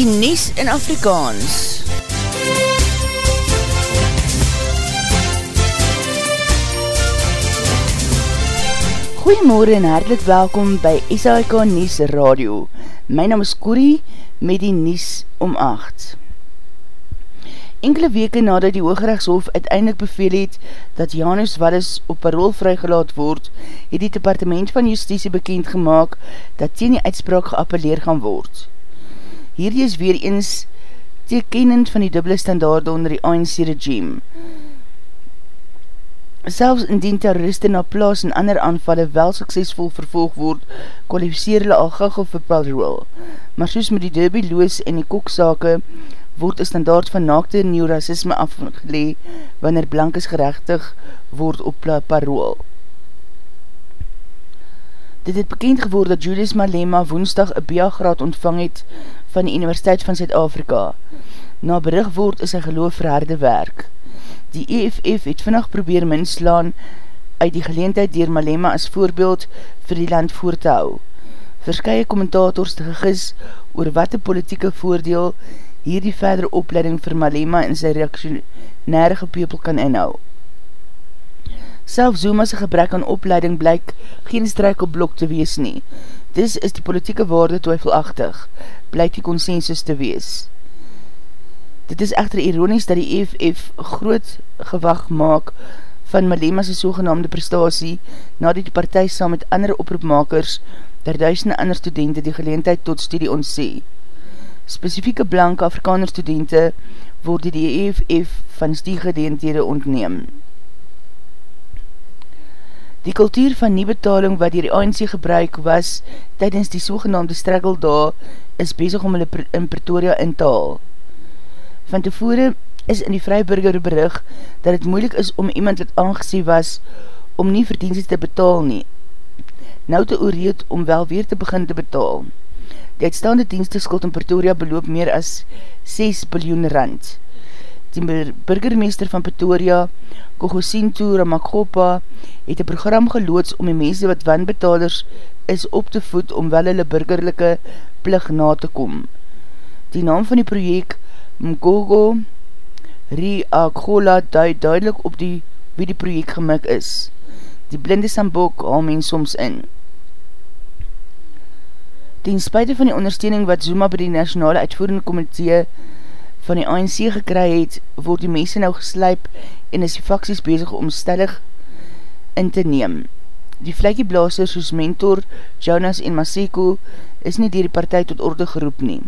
die Nies in Afrikaans. Goeiemorgen en hartelijk welkom by SAIK Nies Radio. My naam is Corrie met die Nies om 8. Enkele weke nadat die Hoogrechtshof uiteindelik beveel het dat Janus Wallis op parool vrygelaat word, het die Departement van Justitie bekend gemaakt dat teen die uitspraak geappeleer gaan word. Hierdie is weer eens tekenend van die dubbele standaarde onder die ANC regime. Selfs indien terroriste na plaas en ander aanvalle wel suksesvol vervolg word, kwalificeer hulle al gagel vir parool. Maar soos met die Derby Loos en die koksake, word een standaard van naakte neoracisme afgelee wanneer blankes gerechtig word op parool. Dit het bekend geword dat Julius Malema woensdag een BA-graad ontvang het van die Universiteit van Zuid-Afrika. Na berig word is sy geloof vir harde werk. Die EFF het vannacht probeer minslaan uit die geleentheid dier Malema as voorbeeld vir die land voor te hou. Verskye kommentators te gegis oor wat die politieke voordeel hier die verdere opleiding vir Malema en sy reaktionaire gepeupel kan inhou. Self Zuma's gebrek aan opleiding blyk geen strijkelblok te wees nie. Dis is die politieke waarde twyfelachtig, blyk die consensus te wees. Dit is echter ironies dat die EFF groot gewag maak van Malema's sogenaamde prestatie nadat die partij saam met andere oproepmakers der duisende ander studenten die geleentheid tot studie ontsee spesifieke blanke Afrikaner studenten word die EFF van stiegedeenthede ontneem. Die kultuur van nie betaling wat die ANC gebruik was tydens die sogenaamde struggle daar is bezig om hulle in Pretoria in te haal. Van tevore is in die Vryburger berig dat het moeilik is om iemand wat aangesie was om nie verdienste te betaal nie. Nou te oorreed om wel weer te begin te betaal. Die uitstaande diensteskuld in Pretoria beloop meer as 6 biljoen rand. Die burgermeester van Pretoria, Kogosintu Ramakopa, het een program geloods om die mense wat wanbetalers is op te voed om wel hulle burgerlijke plig na te kom. Die naam van die project Mgogo Riakola duid duidelik op die wie die project gemik is. Die blinde sambok haal men soms in. Ten spuite van die ondersteuning wat Zuma by die nationale uitvoerende komitee van die ANC gekry het, word die mense nou geslyp en is die faksies bezig om stellig in te neem. Die vlekieblaasers soos mentor Jonas en Maseko is nie dier die partij tot orde geroep nie.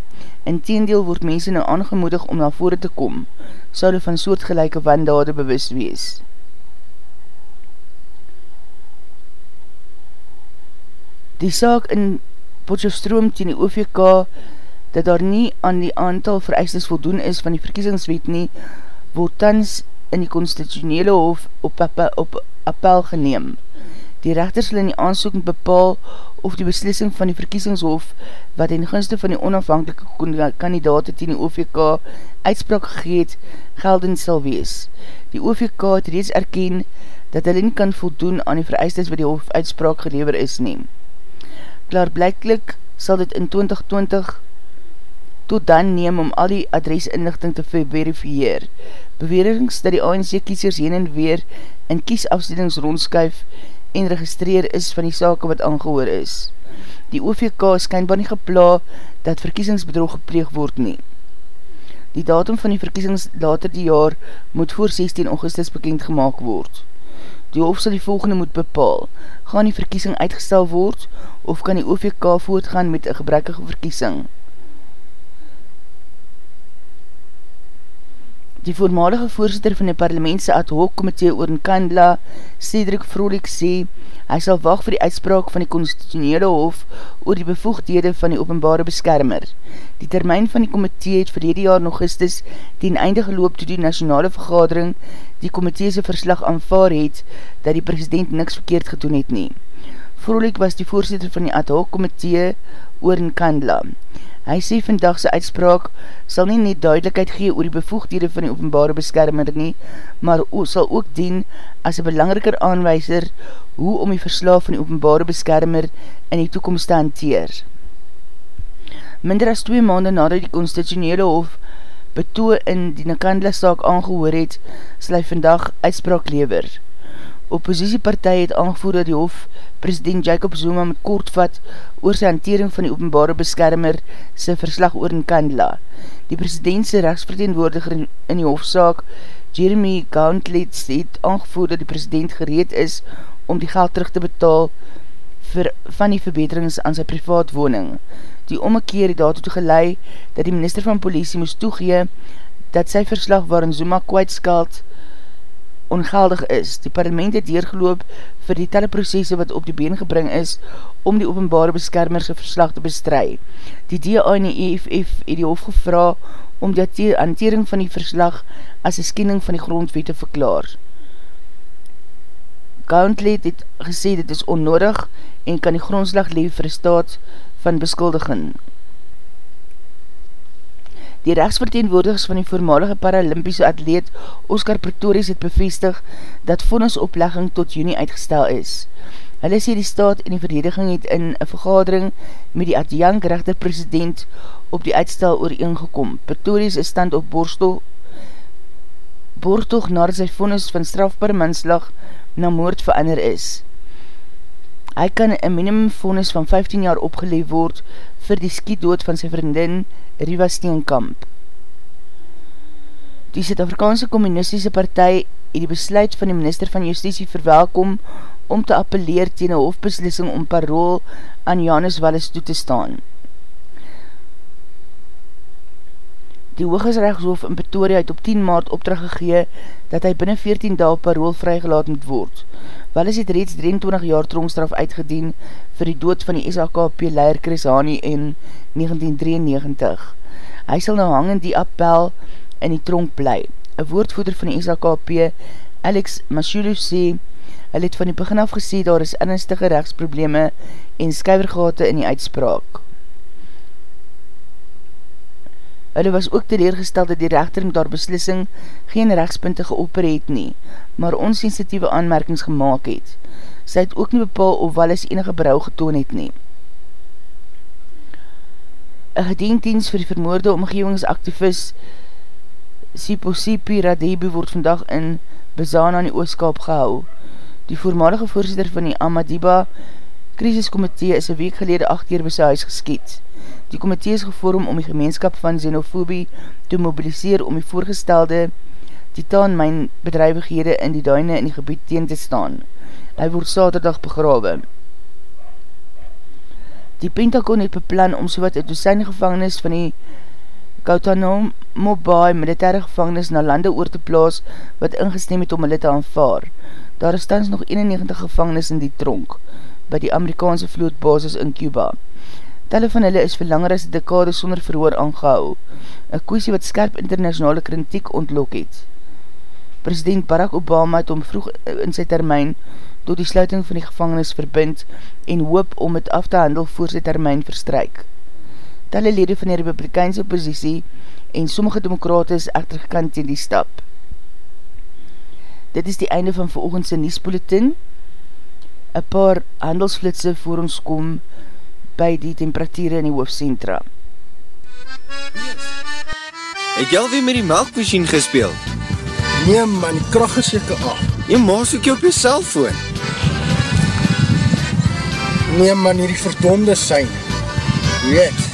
In teendeel word mense nou aangemoedig om na vore te kom, sou hulle van soortgelijke wandade bewust wees. Die saak in Potjofstroom teen die OVK dat daar nie aan die aantal vereistes voldoen is van die verkiesingswet nie, word tans in die constitutionele hof op, op appel geneem. Die rechters sal in die aansoek bepaal of die beslissing van die verkiesingshof wat in gunste van die onafhankelike kandidaat teen die OVK uitspraak gegeet geldend sal wees. Die OVK het reeds erken dat hulle nie kan voldoen aan die vereistes wat die hof uitspraak gelever is neem klaarblijklik sal dit in 2020 tot dan neem om al die adresinlichting te verifieer. Bewerings dat die ANC kiesers heen en weer in kiesafstellings rondskuif en registreer is van die sake wat aangehoor is. Die OVK is kynbaar nie gepla dat verkiesingsbedrog gepleeg word nie. Die datum van die verkiesings later die jaar moet voor 16 augustus bekend gemaakt word. Die hof sal die volgende moet bepaal. Gaan die verkiesing uitgestel word of kan die OVK voortgaan met een gebrekkige verkiesing? Die voormalige voorzitter van die parlementse ad hoc komitee oor Nkandla, Cedric Vrolik, sê, hy sal wacht vir die uitspraak van die constitutionele hof oor die bevoegdhede van die openbare beskermer. Die termijn van die komitee het verlede jaar nog gistes ten einde geloop toe die nationale vergadering die komiteese verslag aanvaar het dat die president niks verkeerd gedoen het nie. Vrolik was die voorzitter van die ad hoc komitee oor Nkandla. Hy sê vandagse uitspraak sal nie net duidelijkheid gee oor die bevoegdhede van die openbare beskermer nie, maar sal ook dien as een belangriker aanwijzer hoe om die verslaaf van die openbare beskermer in die toekomst te hanteer. Minder as twee maanden nadat die constitutionele hof betoe in die Nakandla saak aangehoor het, sal hy vandag uitspraak lever. Oppositiepartij het aangevoer dat die hof president Jacob Zuma met kort vat oor sy hantering van die openbare beskermer sy verslag oor Nkandla. Die presidentse rechtsverteenwoordiger in die hofzaak, Jeremy Gauntlet, het aangevoer dat die president gereed is om die geld terug te betaal vir, van die verbeterings aan sy privaat woning. Die ommekeer het daartoe gelei dat die minister van politie moest toegee dat sy verslag waarin Zuma kwijtskald ongeldig is. Die parlement het deurgeloop vir die teleprocesse wat op die been gebring is om die openbare beskermerse verslag te bestry. Die DA en die EFF het die hof gevra om die hantering van die verslag as een skenning van die grondwet te verklaar. Gauntlet het gesê dit is onnodig en kan die grondslag lewe vir die staat van beskuldiging. Die rechtsverteenwoordigers van die voormalige Paralympiese atleet Oscar Pretorius het bevestig dat vonnisoplegging tot juni uitgestel is. Hulle sê die staat en die verdediging het in een vergadering met die adjank rechter president op die uitstel ooreengekom. Pretorius is stand op borstel boortog nadat sy vonnis van strafbare manslag na moord verander is. Hy kan een minimum vonnis van 15 jaar opgeleef word vir die skietdood van sy vriendin Riva Steenkamp. Die Zuid-Afrikaanse Communistische Partij het die besluit van die minister van Justitie verwelkom om te appeleer tegen een hofbeslissing om parool aan Janus Wallis toe te staan. Die Hoogesrechtshof in Pretoria het op 10 maart opdracht gegee dat hy binnen 14 daal parool vrygelaat moet word. Wallis het reeds 23 jaar tronkstraf uitgedien vir die dood van die SHKP leier Chris Hani in 1993. Hy sal nou hang in die appel in die tronk bly. Een woordvoeder van die SHKP, Alex Mashulu, sê, hy het van die begin af gesê daar is ernstige rechtsprobleme en skuivergate in die uitspraak. Hulle was ook teleergesteld dat die rechter met haar beslissing geen rechtspunte geoper het nie, maar onsensitieve aanmerkings gemaakt het. Sy het ook nie bepaal of Wallis enige brouw getoon het nie. Een gedenkdienst vir die vermoorde omgevingsaktivist Sipo Sipi Radebi word vandag in Bezana in die Ooskaap gehou. Die voormalige voorzitter van die Amadiba Krisiskomitee is een week gelede acht keer by sy huis geskiet. Die komitee is gevorm om die gemeenskap van xenofobie te mobiliseer om die voorgestelde titaan myn bedrijvighede in die duine in die gebied teen te staan. Hy word saterdag begrawe. Die Pentagon het beplan om sowat een dozijn gevangenis van die Guantanamo Bay militaire gevangenis na lande oor te plaas wat ingestem het om hulle te aanvaar. Daar is tans nog 91 gevangenis in die tronk by die Amerikaanse vlootbasis in Cuba. Telle van hulle is vir langer as dekade sonder verhoor aangehou, een koesie wat skerp internationale kritiek ontlok het. President Barack Obama het om vroeg in sy termijn tot die sluiting van die gevangenis verbind en hoop om het af te handel voor sy termijn verstryk. Telle lede van die republikeinse oppositie en sommige demokrate is echter gekant in die stap. Dit is die einde van veroogendse Niespolitin. Een paar handelsflitse voor ons kom, by die temperatuur in die hoofdcentra. Het jy alweer met die melkmachine gespeel? Nee man, die kracht is jyke af. Jy maas ook jy op jy cellfoon. Nee man, hier die verdonde sein. Weet,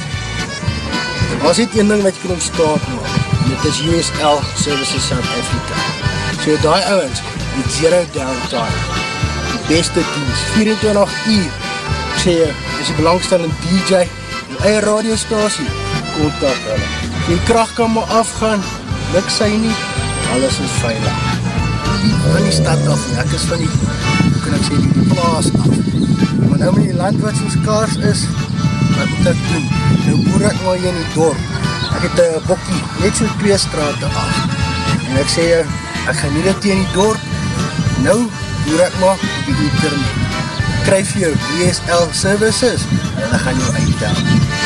was dit een ding wat jy kan ontstaan maak. Dit is USL Services South Africa. So die ouwens, die zero downtime. Beste dienst, 24 uur. Ek sê jy, is die belangstellende DJ, die eie radiostasie, kontak hulle. Die kracht kan maar afgaan, luk sy nie, alles is veilig. Die van die stad af, en ek is van die, hoe kan ek sê, die plaas af. Maar nou met die land wat soos kaars is, wat moet ek doen? Nou boer ek maar hier in die dorp. Ek het een bokkie, net so twee straten af. En ek sê, ek gaan nie dit in die dorp, nou Doe dit maar op die internet. Kry vir jou DSL services. Hulle gaan jou uitdaag.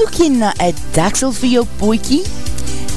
soek jy na 'n daksel vir jou potjie?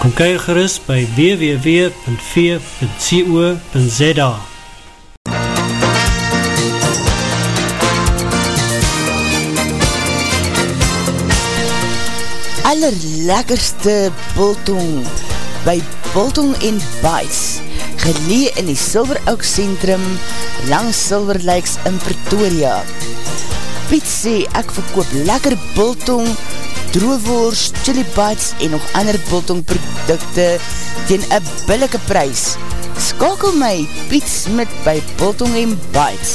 Kom kyk gerust by www.v.co.za allerlekkerste Bultong by Bultong en Bites gelee in die Silver Oak Centrum langs Silver Lakes in Pretoria. Piet sê ek verkoop lekker Bultong, droewoers, chili bites en nog ander Bultong producte ten een billike prijs. Skakel my Piet Smit by Bultong en Bites.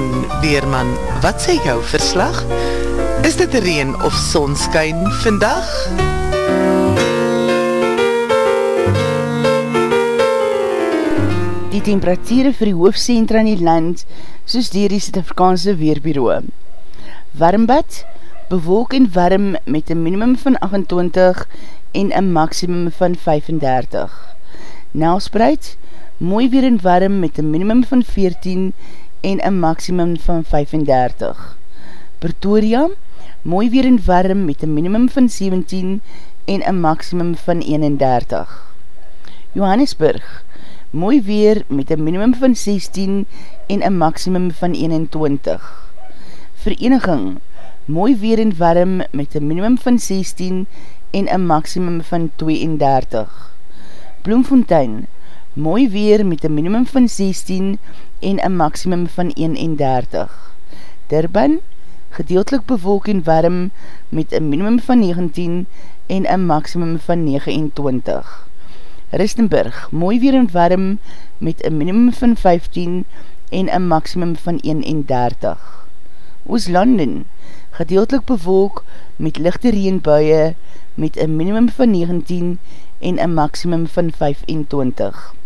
Weerman, Weerman, wat sê jou verslag? Is dit reen of sonskyn vandag? Die temperatuur vir die hoofdcentra in die land, soos dier die Suid-Afrikaanse Weerbureau. Warmbad, bewolk en warm met een minimum van 28 en een maximum van 35. Nelspreid, mooi weer en warm met een minimum van 14 en een maximum van 35. Pretoria, mooi weer en warm met een minimum van 17 en een maximum van 31. Johannesburg, mooi weer met een minimum van 16 en een maximum van 21. Vereniging, mooi weer en warm met een minimum van 16 en een maximum van 32. Bloemfontein, mooi weer met een minimum van 16 en een maximum van 31. Durban, gedeeltelik bewolk en warm met een minimum van 19 en een maximum van 29. Ristenburg, mooi weer en warm met een minimum van 15 en een maximum van 31. Ooslanden, gedeeltelik bewolk met lichte reenbuie met een minimum van 19 en een maximum van 25.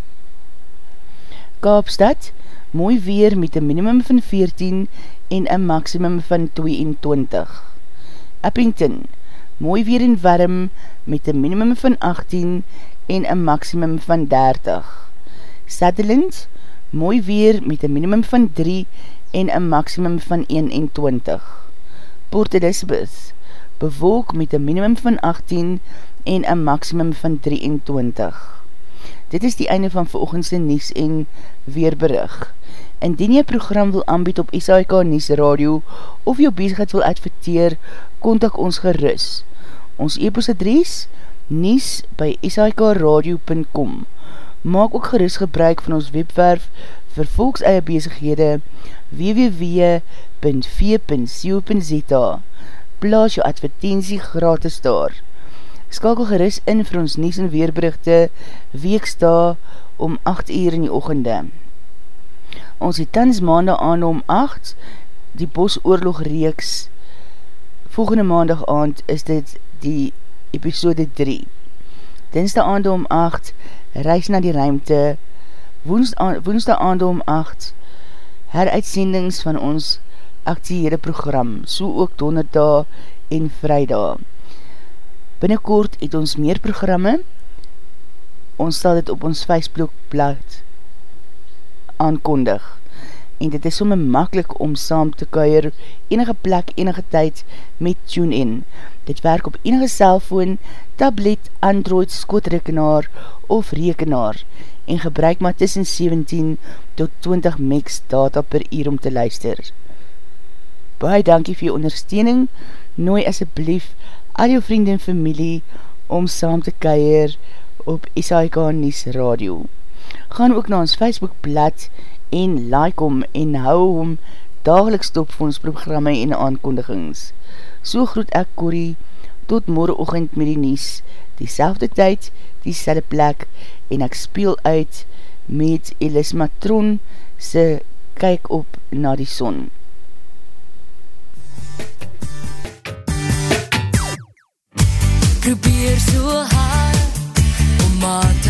Kaapstad, mooi weer met een minimum van 14 en een maximum van 22. Eppington, mooi weer en warm met een minimum van 18 en een maximum van 30. Sutherland, mooi weer met een minimum van 3 en een maximum van 21. Port Elizabeth, bewolk met een minimum van 18 en een maximum van 23. Dit is die einde van veroogendse Nies en Weerberig. Indien jy program wil aanbied op SAIK Nies Radio of jou bezigheid wil adverteer, kontak ons gerus. Ons e-post adres nies by sikradio.com Maak ook gerus gebruik van ons webwerf vir volks eie bezighede www.v.co.za Plaas jou advertentie gratis daar. Skakel gerus in vir ons nies en weerberichte weeksta om 8 uur in die ochende. Ons het tans maandag aan om 8, die bosoorlog reeks. Volgende maandag aand is dit die episode 3. Dinsdag aand om 8, reis na die ruimte. Woensdag aand om 8, heruitsendings van ons actiehede program, so ook donderdag en vrijdag. Binnenkort het ons meer programme, ons sal dit op ons Facebookblad aankondig. En dit is somme makkelijk om saam te kuier enige plek, enige tyd met TuneIn. Dit werk op enige cellfoon, tablet, android, skootrekenaar of rekenaar en gebruik maar tussen 17 tot 20 megs data per uur om te luister. Baie dankie vir jou ondersteuning, nooi asjeblief al jou vriend en familie om saam te keier op SAIK Nies Radio. Gaan ook na ons Facebook blad en like om en hou om dageliks stop vir ons programme en aankondigings. So groet ek Corrie, tot morgenochtend met die Nies, die selfde tyd, die selfde plek en ek speel uit met Elis Matron se kyk op na die son. Probeer so hard om hou